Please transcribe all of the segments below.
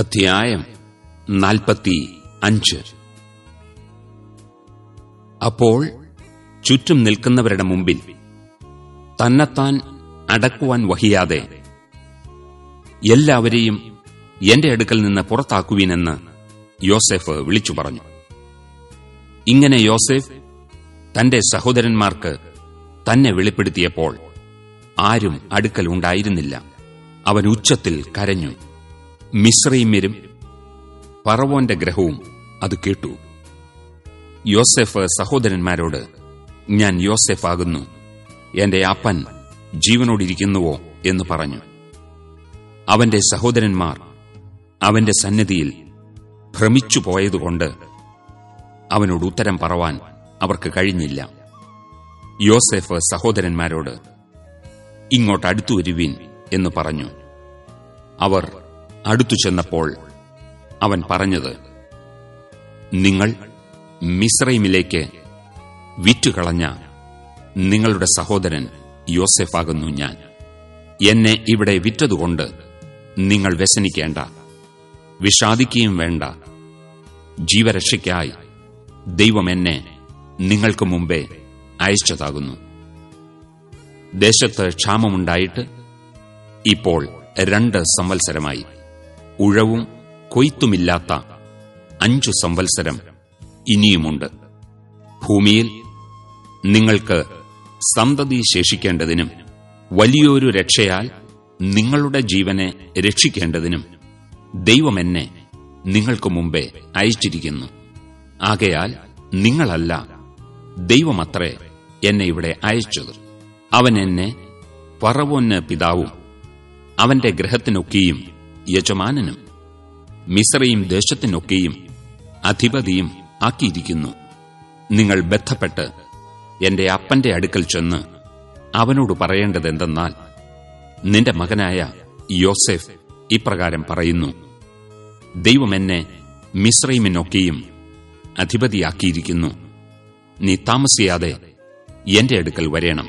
അധ്യായം നാൽപ്പത്തി അഞ്ച്. അപ്പോൾ ചുറ്റും നിൽക്കുന്നവരുടെ മുമ്പിൽ തന്നെത്താൻ അടക്കുവാൻ വഹിയാതെ എല്ലാവരെയും എന്റെ അടുക്കൽ നിന്ന് പുറത്താക്കുവീനെന്ന് യോസെഫ് വിളിച്ചു പറഞ്ഞു. ഇങ്ങനെ യോസെഫ് തന്റെ സഹോദരന്മാർക്ക് തന്നെ വെളിപ്പെടുത്തിയപ്പോൾ ആരും അടുക്കൽ ഉണ്ടായിരുന്നില്ല. അവൻ ഉച്ചത്തിൽ കരഞ്ഞു. മിശ്രൈമ്യരും പറവോന്റെ ഗ്രഹവും അത് കേട്ടു. യോസെഫ് സഹോദരന്മാരോട് ഞാൻ യോസെഫ് ആകുന്നു എന്റെ അപ്പൻ ജീവനോടിരിക്കുന്നുവോ? എന്ന് പറഞ്ഞു. അവന്റെ സഹോദരന്മാർ അവന്റെ സന്നിധിയിൽ ഭ്രമിച്ചു പോയതുകൊണ്ട് അവനോട് ഉത്തരം പറവാൻ അവർക്ക് കഴിഞ്ഞില്ല. യോസെഫ് സഹോദരന്മാരോട് ഇങ്ങോട്ട് അടുത്തു വരുവീൻ എന്ന് പറഞ്ഞു. അവർ അടുത്തു ചെന്നപ്പോൾ അവൻ പറഞ്ഞത് നിങ്ങൾ മിസ്രൈമിലേക്ക് വിറ്റുകളഞ്ഞ നിങ്ങളുടെ സഹോദരൻ യോസെഫാകുന്നു ഞാൻ. എന്നെ ഇവിടെ വിറ്റതുകൊണ്ട് നിങ്ങൾ വ്യസനിക്കേണ്ട വിഷാദിക്കുകയും വേണ്ട. ജീവരക്ഷയ്ക്കായി ദൈവം എന്നെ നിങ്ങൾക്ക് മുമ്പേ അയച്ചതാകുന്നു. ദേശത്ത് ക്ഷാമമുണ്ടായിട്ട് ഇപ്പോൾ രണ്ട് സംവത്സരമായി. ഉഴവും കൊയ്ത്തുമില്ലാത്ത അഞ്ചു സംവത്സരം ഇനിയുമുണ്ട്. ഭൂമിയിൽ നിങ്ങൾക്ക് സന്തതി ശേഷിക്കേണ്ടതിനും വലിയൊരു രക്ഷയാൽ നിങ്ങളുടെ ജീവനെ രക്ഷിക്കേണ്ടതിനും ദൈവം എന്നെ നിങ്ങൾക്ക് മുമ്പേ അയച്ചിരിക്കുന്നു. ആകയാൽ നിങ്ങളല്ല ദൈവമത്രേ എന്നെ ഇവിടെ അയച്ചത്. അവൻ എന്നെ പറവോന് പിതാവും അവന്റെ ഗ്രഹത്തിനൊക്കെയും യജമാനനും മിശ്രയും ദേശത്തിനൊക്കെയും അധിപതിയും ആക്കിയിരിക്കുന്നു. നിങ്ങൾ ബന്ധപ്പെട്ട് എന്റെ അപ്പന്റെ അടുക്കൽ ചെന്ന് അവനോട് പറയേണ്ടതെന്തെന്നാൽ നിന്റെ മകനായ യോസെഫ് ഇപ്രകാരം പറയുന്നു ദൈവം എന്നെ മിശ്രൈമിനൊക്കെയും അധിപതിയാക്കിയിരിക്കുന്നു. നീ താമസിയാതെ എന്റെ അടുക്കൽ വരേണം.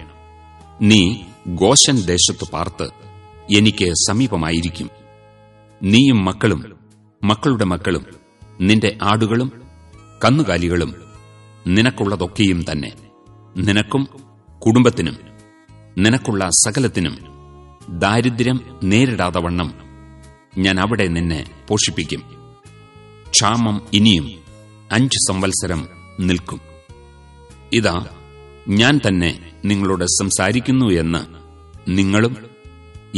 നീ ഗോശൻ ദേശത്ത് പാർത്ത് എനിക്ക് സമീപമായിരിക്കും. നീയും മക്കളും മക്കളുടെ മക്കളും നിന്റെ ആടുകളും കന്നുകാലികളും നിനക്കുള്ളതൊക്കെയും തന്നെ. നിനക്കും കുടുംബത്തിനും നിനക്കുള്ള സകലത്തിനും ദാരിദ്ര്യം നേരിടാതെ വണ്ണം ഞാൻ അവിടെ നിന്നെ പോഷിപ്പിക്കും. ക്ഷാമം ഇനിയും അഞ്ച് സംവത്സരം നിൽക്കും. ഇതാ ഞാൻ തന്നെ നിങ്ങളോട് സംസാരിക്കുന്നു എന്ന് നിങ്ങളും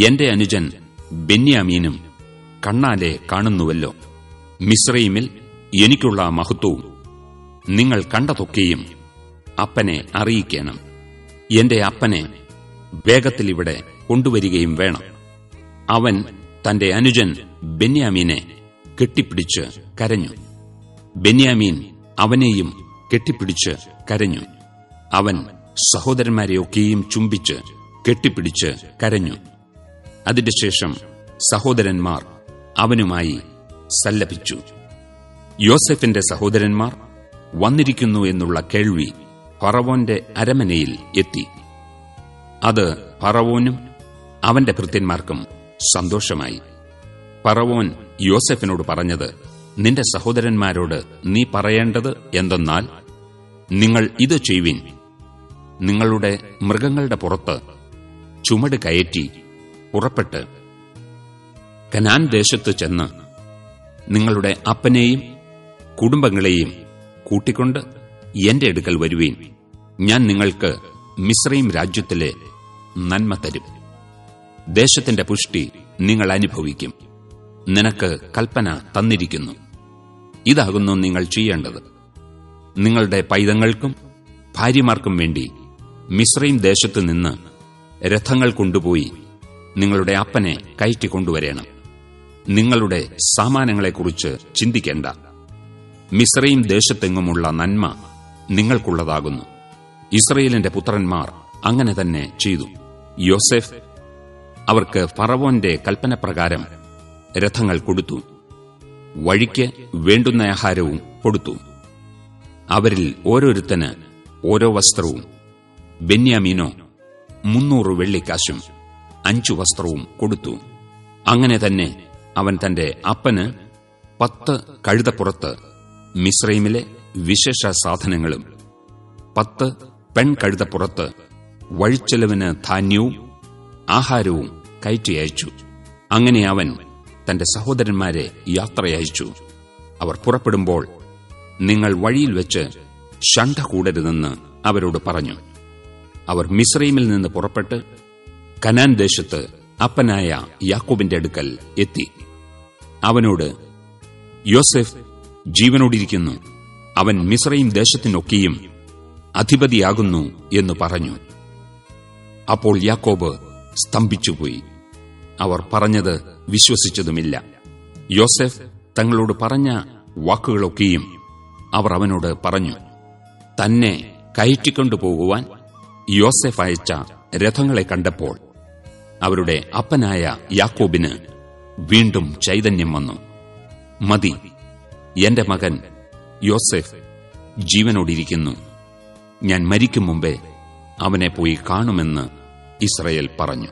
എന്റെ അനുജൻ ബെന്യാമീനും കണ്ണാലെ കാണുന്നുവല്ലോ. മിശ്രൈമിൽ എനിക്കുള്ള മഹത്വവും നിങ്ങൾ കണ്ടതൊക്കെയും അപ്പനെ അറിയിക്കണം. എന്റെ അപ്പനെ വേഗത്തിൽ ഇവിടെ കൊണ്ടുവരികയും വേണം. അവൻ തന്റെ അനുജൻ ബെന്യാമീനെ കെട്ടിപ്പിടിച്ച് കരഞ്ഞു. ബെന്യാമീൻ അവനെയും കെട്ടിപ്പിടിച്ച് കരഞ്ഞു. അവൻ സഹോദരന്മാരെയൊക്കെയും ചുംബിച്ച് കെട്ടിപ്പിടിച്ച് കരഞ്ഞു. അതിന്റെ ശേഷം സഹോദരന്മാർ അവനുമായി സല്ലപിച്ചു. യോസെഫിന്റെ സഹോദരന്മാർ വന്നിരിക്കുന്നു എന്നുള്ള കേൾവി ഫറവോന്റെ അരമനയിൽ എത്തി. അത് ഫറവോനും അവന്റെ ഭൃത്യന്മാർക്കും സന്തോഷമായി. ഫറവോൻ യോസെഫിനോട് പറഞ്ഞത് നിന്റെ സഹോദരന്മാരോട് നീ പറയേണ്ടത് എന്തെന്നാൽ നിങ്ങൾ ഇത് ചെയ്യുവിൻ. നിങ്ങളുടെ മൃഗങ്ങളുടെ പുറത്ത് ചുമട് കയറ്റി പുറപ്പെട്ട് കനാൻ ദേശത്ത് ചെന്ന് നിങ്ങളുടെ അപ്പനെയും കുടുംബങ്ങളെയും കൂട്ടിക്കൊണ്ട് എന്റെ അടുക്കൽ വരുവീൻ. ഞാൻ നിങ്ങൾക്ക് മിശ്രയും രാജ്യത്തിലെ നന്മ തരും. ദേശത്തിന്റെ പുഷ്ടി നിങ്ങൾ അനുഭവിക്കും. നിനക്ക് കൽപ്പന തന്നിരിക്കുന്നു. ഇതാകുന്നു നിങ്ങൾ ചെയ്യേണ്ടത്. നിങ്ങളുടെ പൈതങ്ങൾക്കും ഭാര്യമാർക്കും വേണ്ടി മിശ്രയും ദേശത്തു നിന്ന് രഥങ്ങൾ കൊണ്ടുപോയി നിങ്ങളുടെ അപ്പനെ കയറ്റിക്കൊണ്ടുവരേണം നിങ്ങളുടെ സാമാനങ്ങളെക്കുറിച്ച് ചിന്തിക്കേണ്ട. മിശ്രയും ദേശത്തെങ്ങുമുള്ള നന്മ നിങ്ങൾക്കുള്ളതാകുന്നു. ഇസ്രയേലിന്റെ പുത്രന്മാർ അങ്ങനെ തന്നെ ചെയ്തു. യോസെഫ് അവർക്ക് ഫറവോന്റെ കൽപ്പനപ്രകാരം രഥങ്ങൾ കൊടുത്തു. വഴിക്ക് വേണ്ടുന്ന ആഹാരവും കൊടുത്തു. അവരിൽ ഓരോരുത്തന് ഓരോ വസ്ത്രവും ബെന്യാമീനോ മുന്നൂറ് വെള്ളിക്കാശും അഞ്ചു വസ്ത്രവും കൊടുത്തു. അങ്ങനെ തന്നെ അവൻ തന്റെ അപ്പന് പത്ത് കഴുതപ്പുറത്ത് മിശ്രൈമിലെ വിശേഷ സാധനങ്ങളും പത്ത് പെൺകഴുതപ്പുറത്ത് വഴിച്ചെലവിന് ധാന്യവും ആഹാരവും കയറ്റി അയച്ചു. അങ്ങനെ അവൻ തന്റെ സഹോദരന്മാരെ യാത്രയയച്ചു. അവർ പുറപ്പെടുമ്പോൾ നിങ്ങൾ വഴിയിൽ വെച്ച് ഷണ്ട കൂടരുതെന്ന് അവരോട് പറഞ്ഞു. അവർ മിശ്രൈമിൽ നിന്ന് പുറപ്പെട്ട് കനാൻ ദേശത്ത് അപ്പനായ യാക്കോബിന്റെ അടുക്കൽ എത്തി. അവനോട് യോസെഫ് ജീവനോടിരിക്കുന്നു. അവൻ മിശ്രയും ദേശത്തിനൊക്കെയും അധിപതിയാകുന്നു എന്ന് പറഞ്ഞു. അപ്പോൾ യാക്കോബ് സ്തംഭിച്ചുപോയി. അവർ പറഞ്ഞത് വിശ്വസിച്ചതുമില്ല. യോസെഫ് തങ്ങളോട് പറഞ്ഞ വാക്കുകളൊക്കെയും അവർ അവനോട് പറഞ്ഞു. തന്നെ കയറ്റിക്കൊണ്ടുപോകുവാൻ യോസെഫ് അയച്ച രഥങ്ങളെ കണ്ടപ്പോൾ അവരുടെ അപ്പനായ യാക്കോബിന് വീണ്ടും ചൈതന്യം വന്നു. മതി എന്റെ മകൻ യോസെഫ് ജീവനോടിരിക്കുന്നു. ഞാൻ മരിക്കും മുമ്പേ അവനെ പോയി കാണുമെന്ന് ഇസ്രയേൽ പറഞ്ഞു.